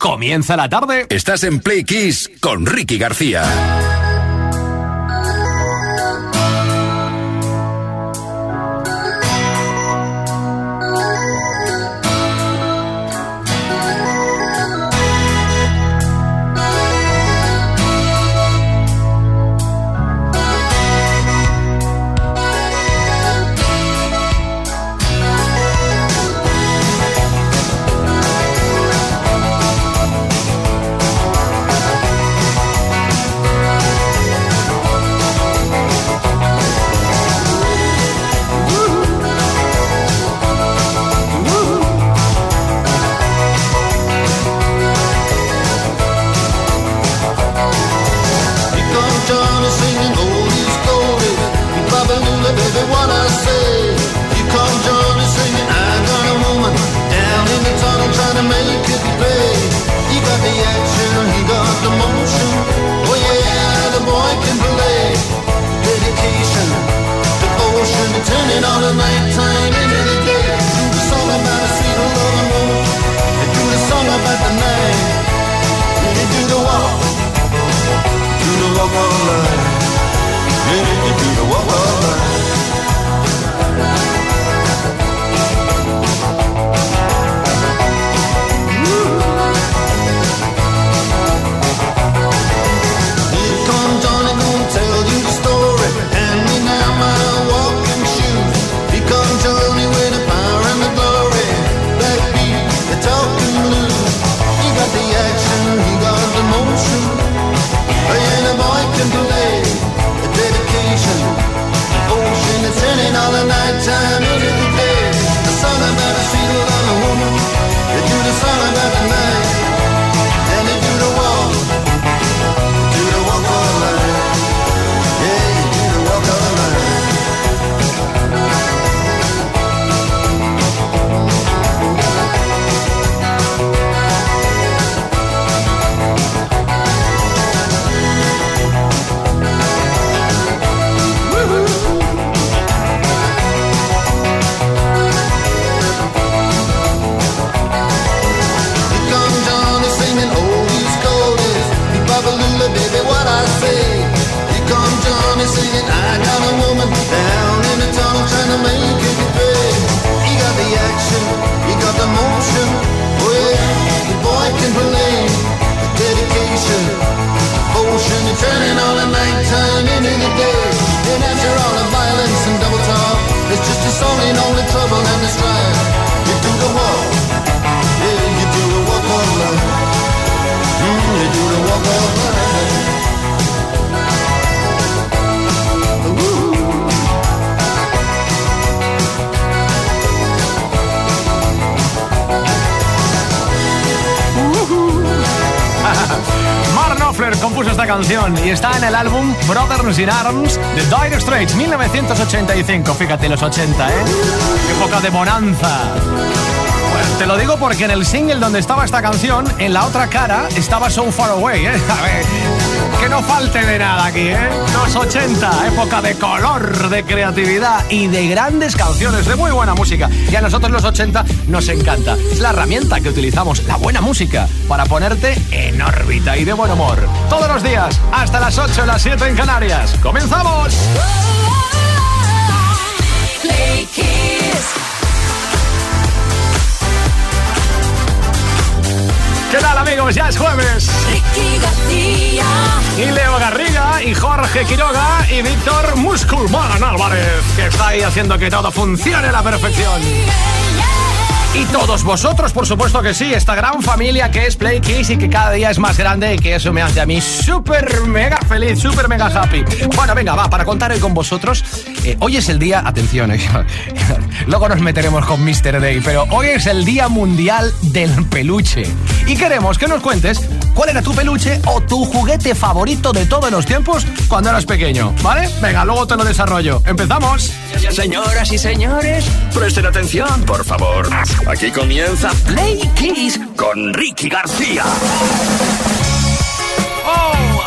Comienza la tarde. Estás en Play Kiss con Ricky García. Y está en el álbum Brothers in Arms de Dire Straits 1985. Fíjate, los 80, ¿eh? Época de bonanza. Te lo digo porque en el single donde estaba esta canción, en la otra cara estaba So Far Away, ¿eh? A ver, que no falte de nada aquí, ¿eh? Los 80, época de color, de creatividad y de grandes canciones, de muy buena música. Y a nosotros los 80 nos encanta. Es la herramienta que utilizamos, la buena música, para ponerte en órbita y de buen humor. Todos los días, hasta las 8, las 7 en Canarias. ¡Comenzamos! ¿Qué tal amigos? Ya es jueves. Y Leo Garriga y Jorge Quiroga y Víctor Musculman Álvarez, que está ahí haciendo que todo funcione a la perfección. Y todos vosotros, por supuesto que sí, esta gran familia que es Play Kiss y que cada día es más grande y que eso me hace a mí súper mega feliz, súper mega happy. Bueno, venga, va, para contar hoy con vosotros, eh, hoy es el día, atención, eh, luego nos meteremos con Mr. Day, pero hoy es el Día Mundial del Peluche. Y queremos que nos cuentes cuál era tu peluche o tu juguete favorito de todos los tiempos cuando eras pequeño, ¿vale? Venga, luego te lo desarrollo. ¡Empezamos! Señoras y señores, presten atención, por favor. Aquí comienza Play Kiss con Ricky García. que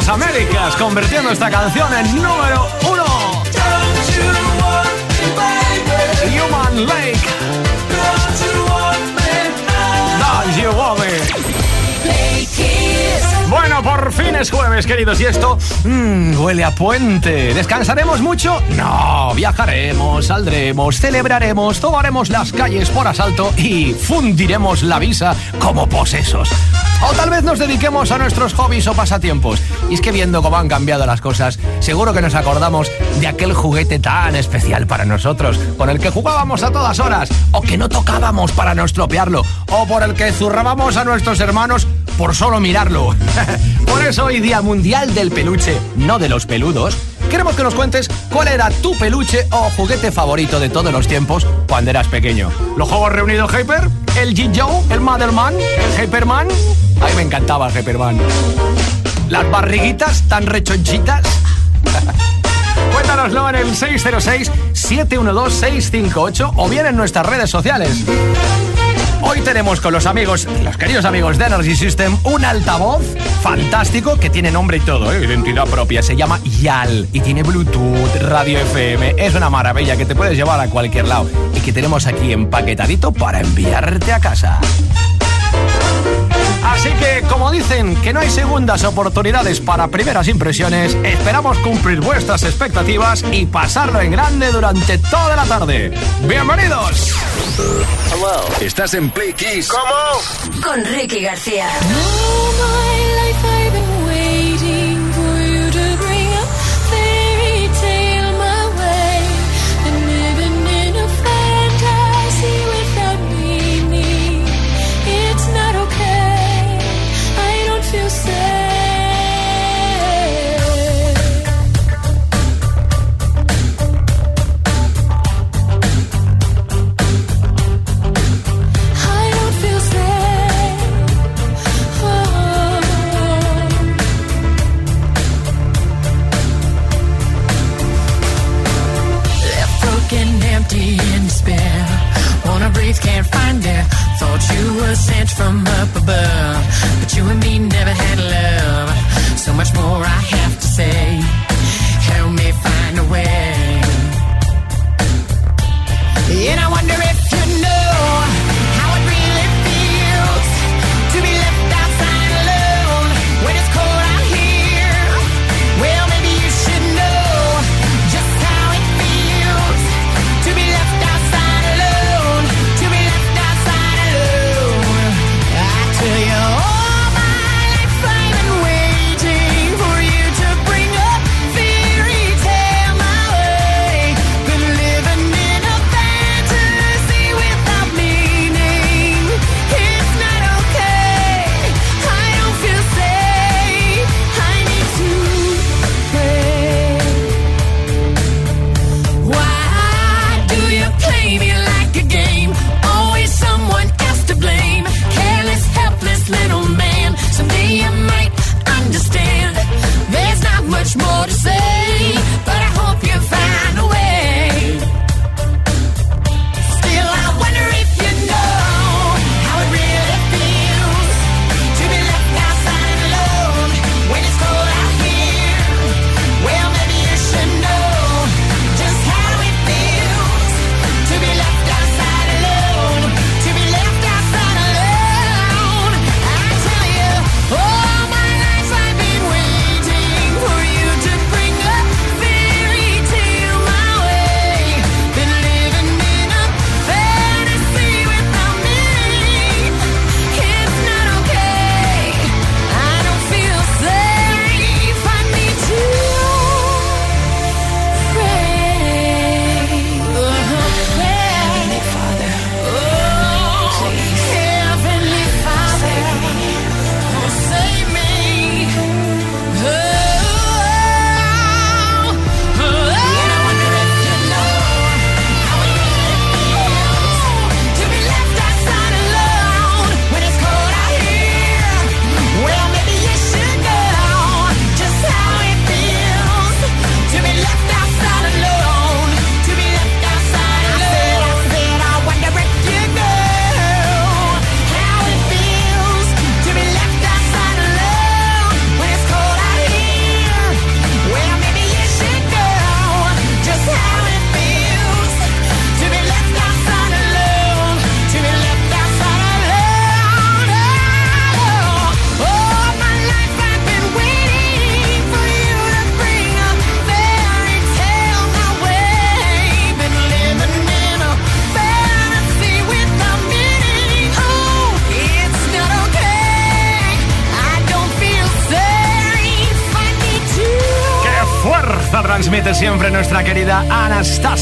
las Américas, convirtiendo esta canción en número uno. Human Lake. Bueno, por fin es jueves, queridos, y esto mmm, huele a puente. ¿Descansaremos mucho? No, viajaremos, saldremos, celebraremos, tomaremos las calles por asalto y fundiremos la visa como posesos. O tal vez nos dediquemos a nuestros hobbies o pasatiempos. Y es que viendo cómo han cambiado las cosas, seguro que nos acordamos de aquel juguete tan especial para nosotros, con el que jugábamos a todas horas, o que no tocábamos para no estropearlo, o por el que zurrábamos a nuestros hermanos por solo mirarlo. por eso hoy Día Mundial del Peluche, no de los peludos, queremos que nos cuentes cuál era tu peluche o juguete favorito de todos los tiempos cuando eras pequeño. ¿Los juegos reunidos Hyper? ¿El G-Joe? ¿El Motherman? ¿El Hyperman? A me encantaba el. Las barriguitas tan rechonchitas. Cuéntanoslo en el 606-712-658 o bien en nuestras redes sociales. Hoy tenemos con los amigos, los queridos amigos de Energy System, un altavoz fantástico que tiene nombre y todo, ¿eh? identidad propia. Se llama YAL y tiene Bluetooth, radio FM. Es una maravilla que te puedes llevar a cualquier lado y que tenemos aquí empaquetadito para enviarte a casa. Así que, como dicen que no hay segundas oportunidades para primeras impresiones, esperamos cumplir vuestras expectativas y pasarlo en grande durante toda la tarde. ¡Bienvenidos! ¿Estás en Play Kiss? ¿Cómo? Con Ricky García. Can't find it. Thought you were sent from up above, but you and me never had love.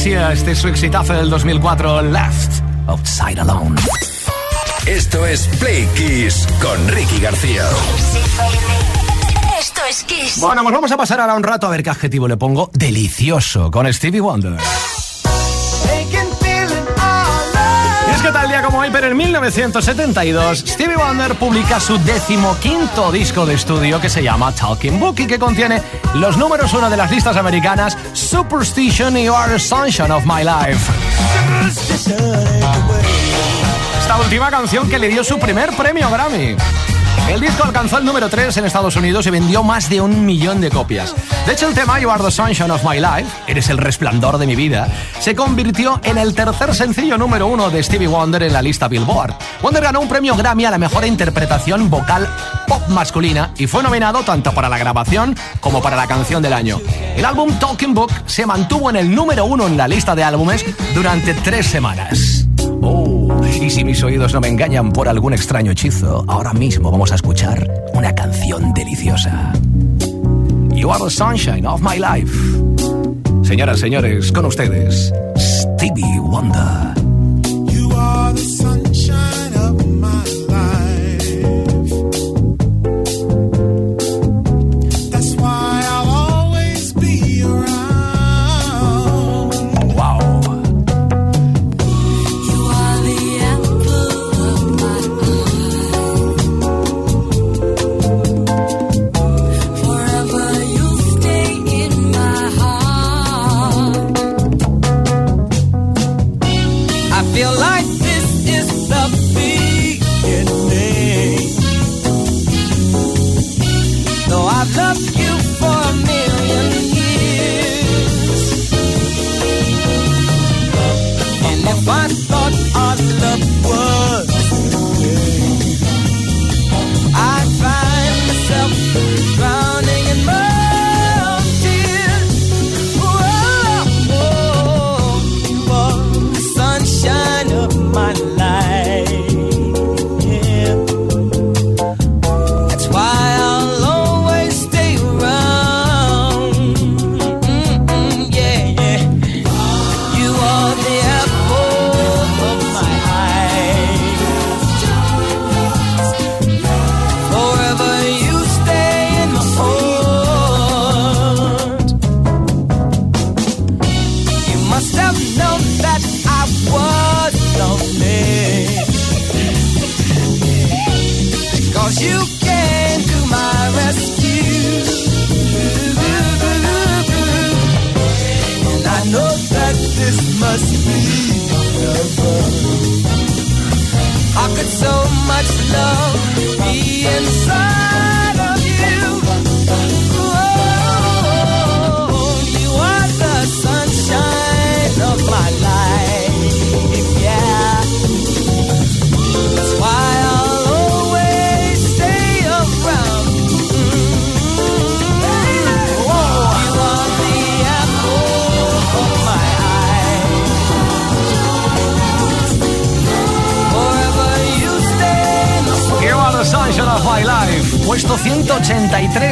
Este es su exitazo del 2004, Left Outside Alone. Esto es Play Kiss con Ricky García. Esto es Kiss. Bueno, pues vamos a pasar ahora un rato a ver qué adjetivo le pongo. Delicioso con Stevie Wonder. Es que tal día como hoy, pero en 1972, Stevie Wonder publica su decimoquinto disco de estudio que se llama Talking Book y que contiene los números uno de las listas americanas Superstition y You Are Sunshine of My Life. Esta última canción que le dio su primer premio Grammy. El disco alcanzó el número 3 en Estados Unidos y vendió más de un millón de copias. De hecho, el tema You Are the Sunshine of My Life, Eres el resplandor de mi vida, se convirtió en el tercer sencillo número uno de Stevie Wonder en la lista Billboard. Wonder ganó un premio Grammy a la mejor interpretación vocal pop masculina y fue nominado tanto para la grabación como para la canción del año. El álbum Talking Book se mantuvo en el número uno en la lista de álbumes durante tres semanas. Y si mis oídos no me engañan por algún extraño hechizo, ahora mismo vamos a escuchar una canción deliciosa. You are the sunshine of my life. Señoras, señores, con ustedes, Stevie Wonder.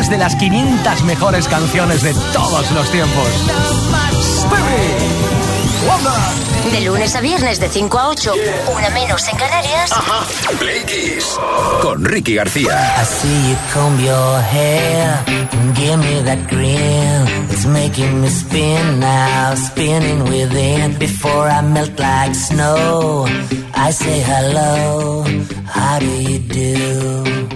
183 de las 500 mejores canciones de todos los tiempos. De lunes a viernes de 5 a 8, una menos en Canarias. Ajá. Play con Ricky García. I see you comb your hair and give me that grin. It's making me spin now, spinning within. Before I melt like snow, I say hello. How do you do?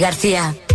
Con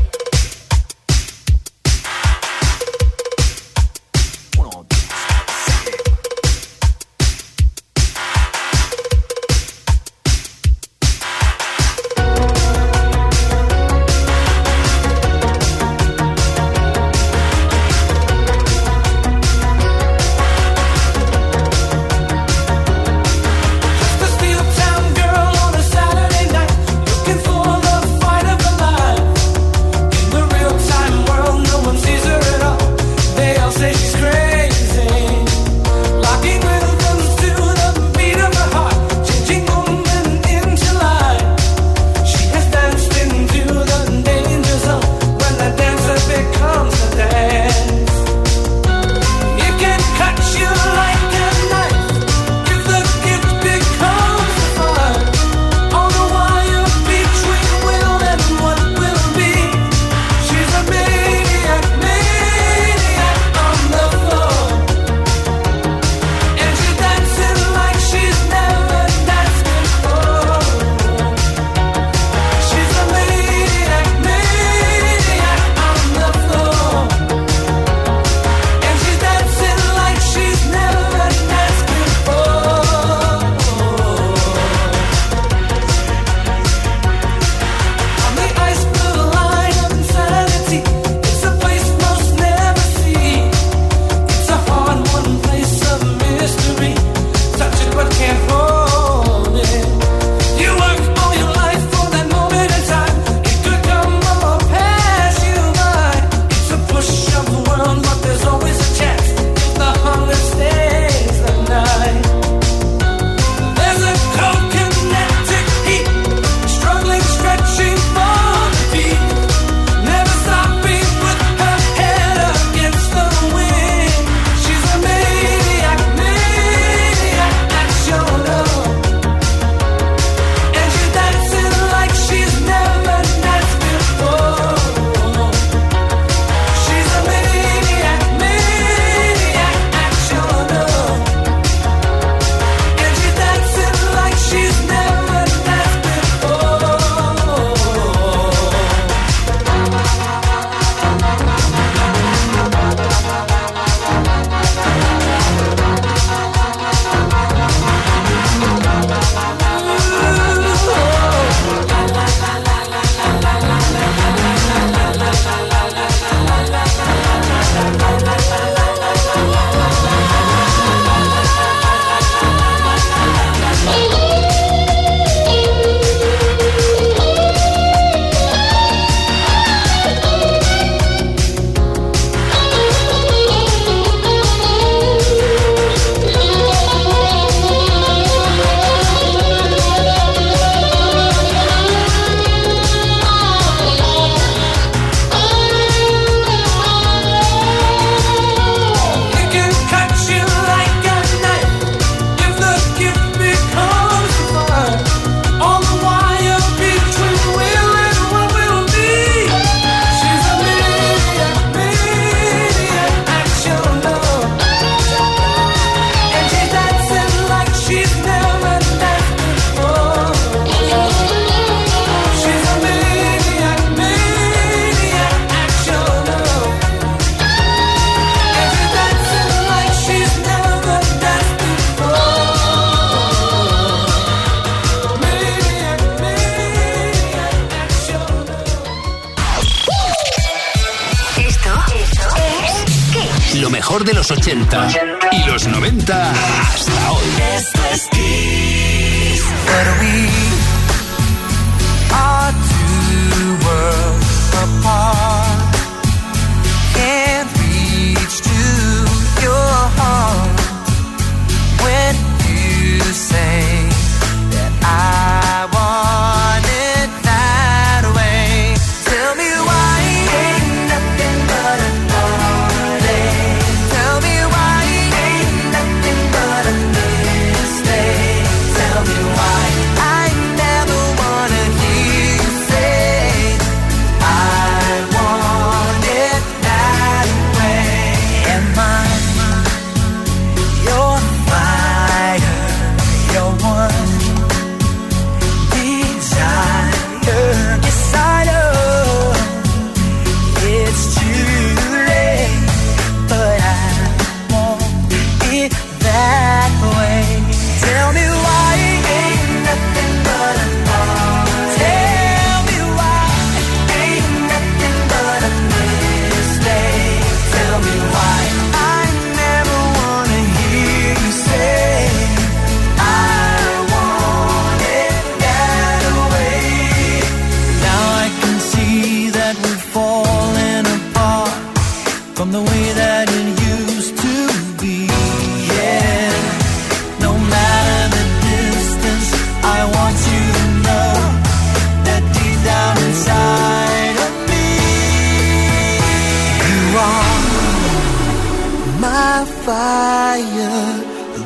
fire,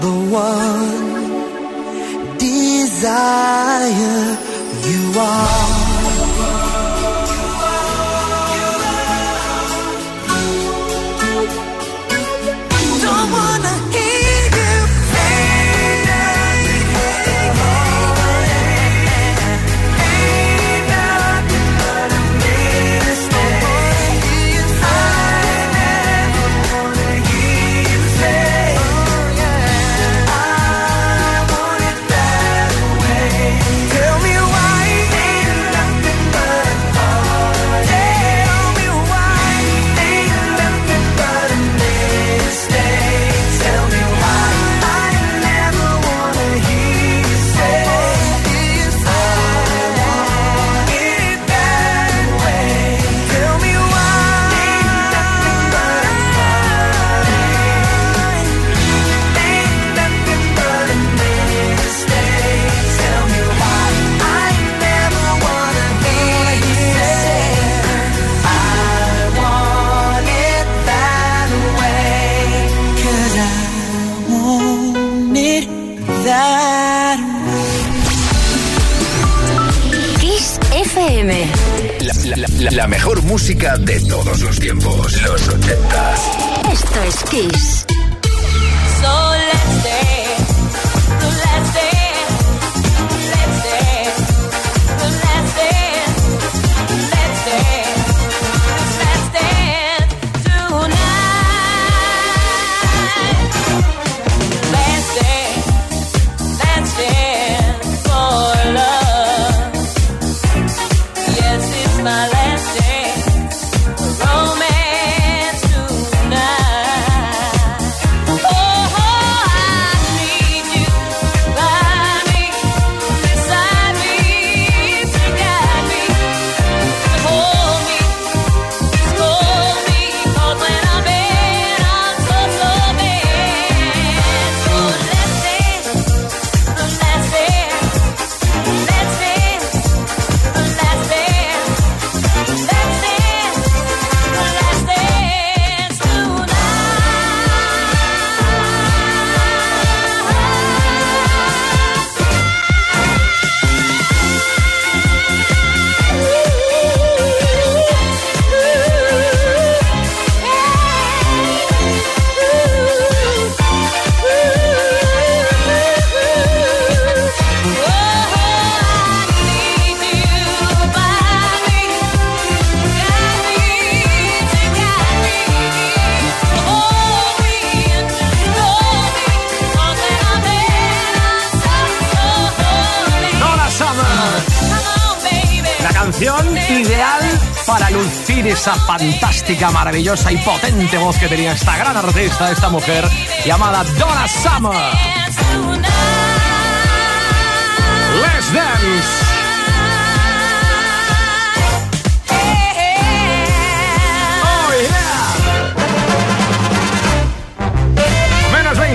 the one desire you are. mejor música de todos los tiempos. Los 80. Esto es Kiss. ideal para lucir esa fantástica, maravillosa y potente voz que tenía esta gran artista, esta mujer llamada Donna Summer. Let's dance.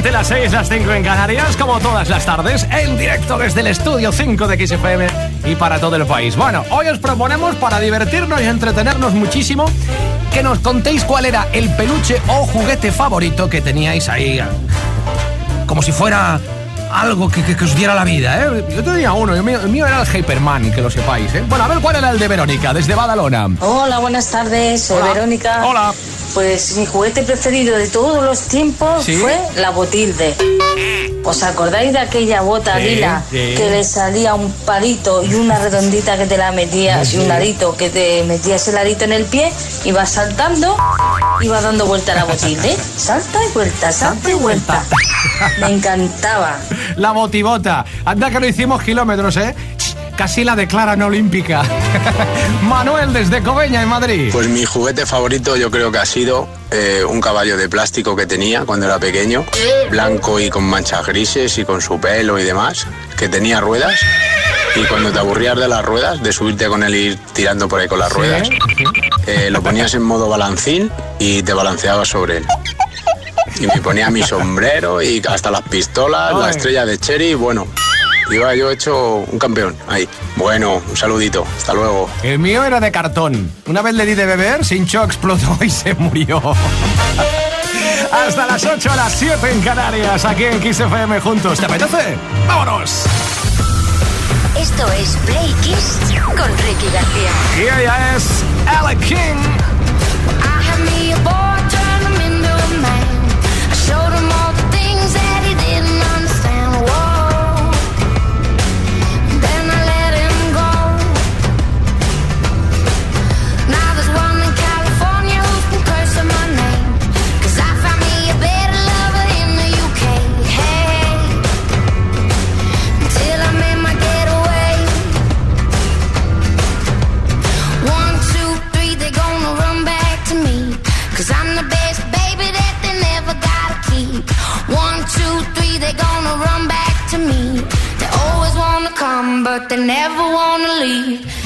20 las 6, las 5 en Canarias, como todas las tardes, en directo desde el estudio 5 de XFM y para todo el país. Bueno, hoy os proponemos para divertirnos y entretenernos muchísimo que nos contéis cuál era el peluche o juguete favorito que teníais ahí. Como si fuera algo que, que- que os diera la vida, ¿eh? Yo tenía uno, el mío, el mío era el Hyperman, que lo sepáis, ¿eh? Bueno, a ver cuál era el de Verónica, desde Badalona. Hola, buenas tardes, soy Hola. Verónica. Hola. Pues mi juguete preferido de todos los tiempos ¿Sí? fue la botilde. ¿Os acordáis de aquella bota Sí, lila sí. que le salía un palito y una redondita que te la metías y un arito que te metías el arito en el pie, ibas saltando, iba dando vuelta a la botilde? Salta y vuelta, salta y vuelta. Me encantaba. La botibota. Anda que no hicimos kilómetros, ¿eh? Casi la declaran olímpica. Manuel desde Coveña, en Madrid. Pues mi juguete favorito yo creo que ha sido eh, un caballo de plástico que tenía cuando era pequeño, blanco y con manchas grises y con su pelo y demás, que tenía ruedas. Y cuando te aburrías de las ruedas, de subirte con él y ir tirando por ahí con las ruedas, eh, lo ponías en modo balancín y te balanceabas sobre él. Y me ponía mi sombrero y hasta las pistolas, la estrella de Cherry, bueno, iba yo hecho un campeón ahí. Bueno, un saludito, hasta luego. El mío era de cartón. Una vez le di de beber, se hinchó, explotó y se murió. Hasta las 8, a las 7 en Canarias, aquí en XFM juntos. ¿Te apetece? ¡Vámonos! Esto es Play Kiss con Ricky García. Y ella es Ella King. I had me a boy, but they never wanna leave.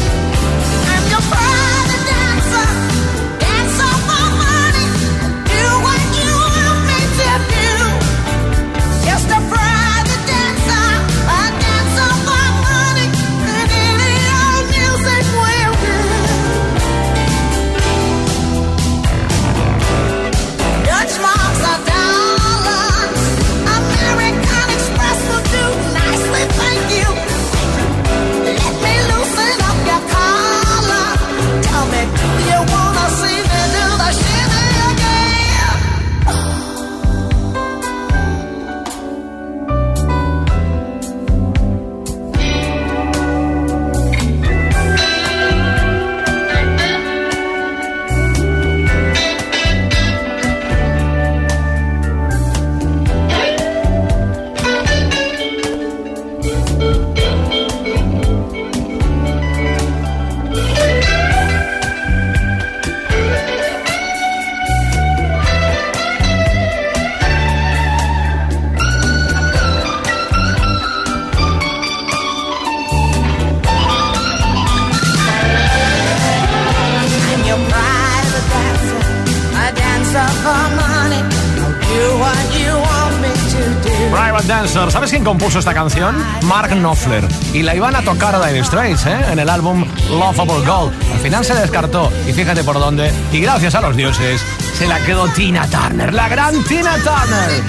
Esta canción? Mark Knopfler. Y la iban a tocar a Dire Straits, ¿eh? En el álbum Lovable Gold. Al final se descartó. Y fíjate por dónde. Y gracias a los dioses, se la quedó Tina Turner. La gran Tina Turner.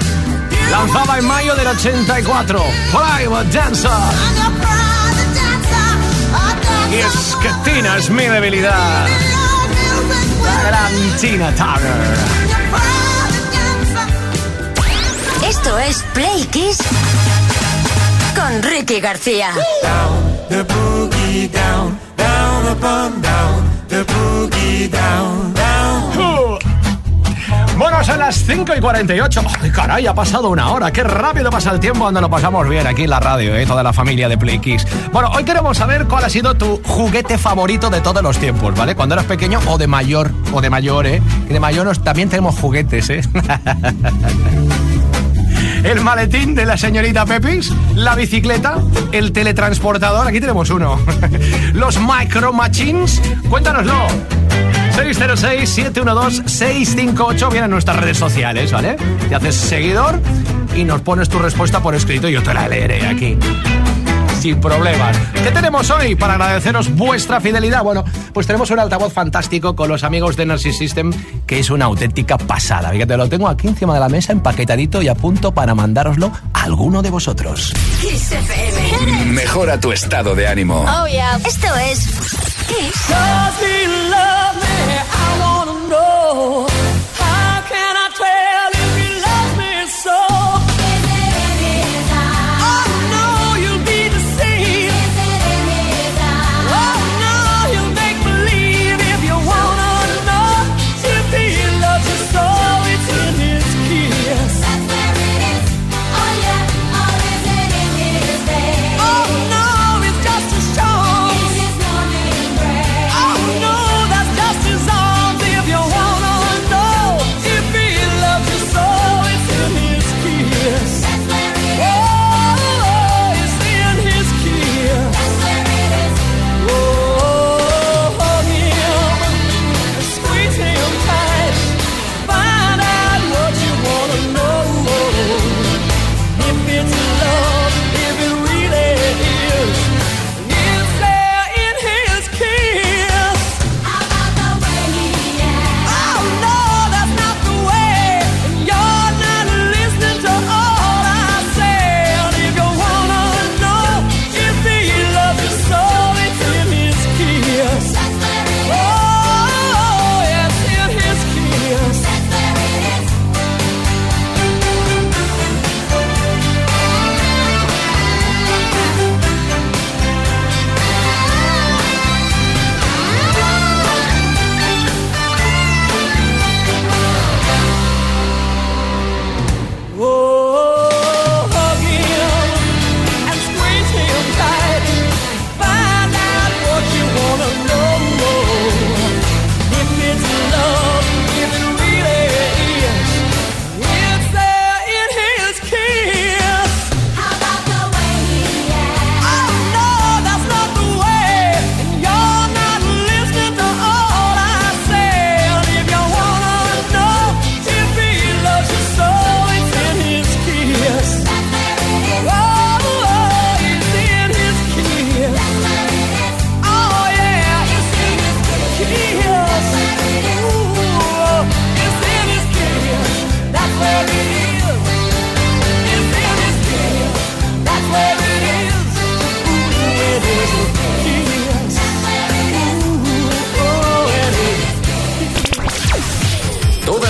Lanzaba en mayo del 84. Private Dancer. Y es que Tina es mi debilidad. La gran Tina Turner. Esto es Play Kiss con Ricky García. The boogie down, down upon down, the boogie down, down. Uh. Bueno, son las 5 y 48. ¡Ay, caray! Ha pasado una hora. ¡Qué rápido pasa el tiempo cuando lo pasamos bien aquí en la radio, eh! Toda la familia de Play Kiss. Bueno, hoy queremos saber cuál ha sido tu juguete favorito de todos los tiempos, ¿vale? Cuando eras pequeño o de mayor, o de mayor, ¿eh? Que de mayor nos- también tenemos juguetes, ¿eh? El maletín de la señorita Pepis, la bicicleta, el teletransportador, aquí tenemos uno. Los micro machines, cuéntanoslo. 606-712-658 vienen nuestras redes sociales, ¿vale? Te haces seguidor y nos pones tu respuesta por escrito y yo te la leeré aquí. Sin problemas. ¿Qué tenemos hoy para agradeceros vuestra fidelidad? Bueno, pues tenemos un altavoz fantástico con los amigos de Energy System que es una auténtica pasada. Fíjate, lo tengo aquí encima de la mesa empaquetadito y a punto para mandároslo a alguno de vosotros. Kiss FM. Mejora tu estado de ánimo. Oh yeah. Esto es Kiss.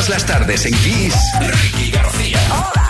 todas las tardes en Kiss, Ricky García. Hola.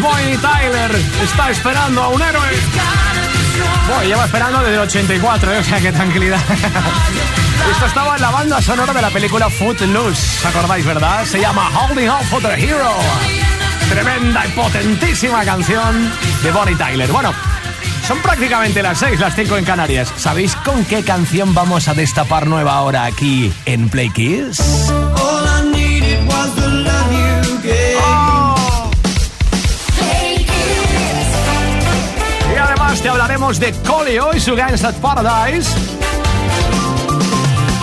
Boy Tyler está esperando a un héroe. Bueno, lleva esperando desde el 84, ¿eh? o sea que tranquilidad. Esto estaba en la banda sonora de la película Footloose, ¿os acordáis, verdad? Se llama Holding Up for the Hero. Tremenda y potentísima canción de Bonnie Tyler. Bueno, son prácticamente las 6, las 5 en Canarias. ¿Sabéis con qué canción vamos a destapar nueva ahora aquí en Play Kiss? De Coleo y su Gangsta Paradise.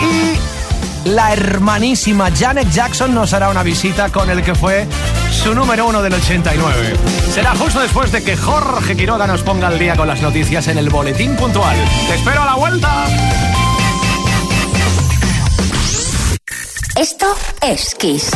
Y la hermanísima Janet Jackson nos hará una visita con el que fue su número uno del 89. Será justo después de que Jorge Quiroga nos ponga al día con las noticias en el boletín puntual. ¡Te espero a la vuelta! Esto es Kiss.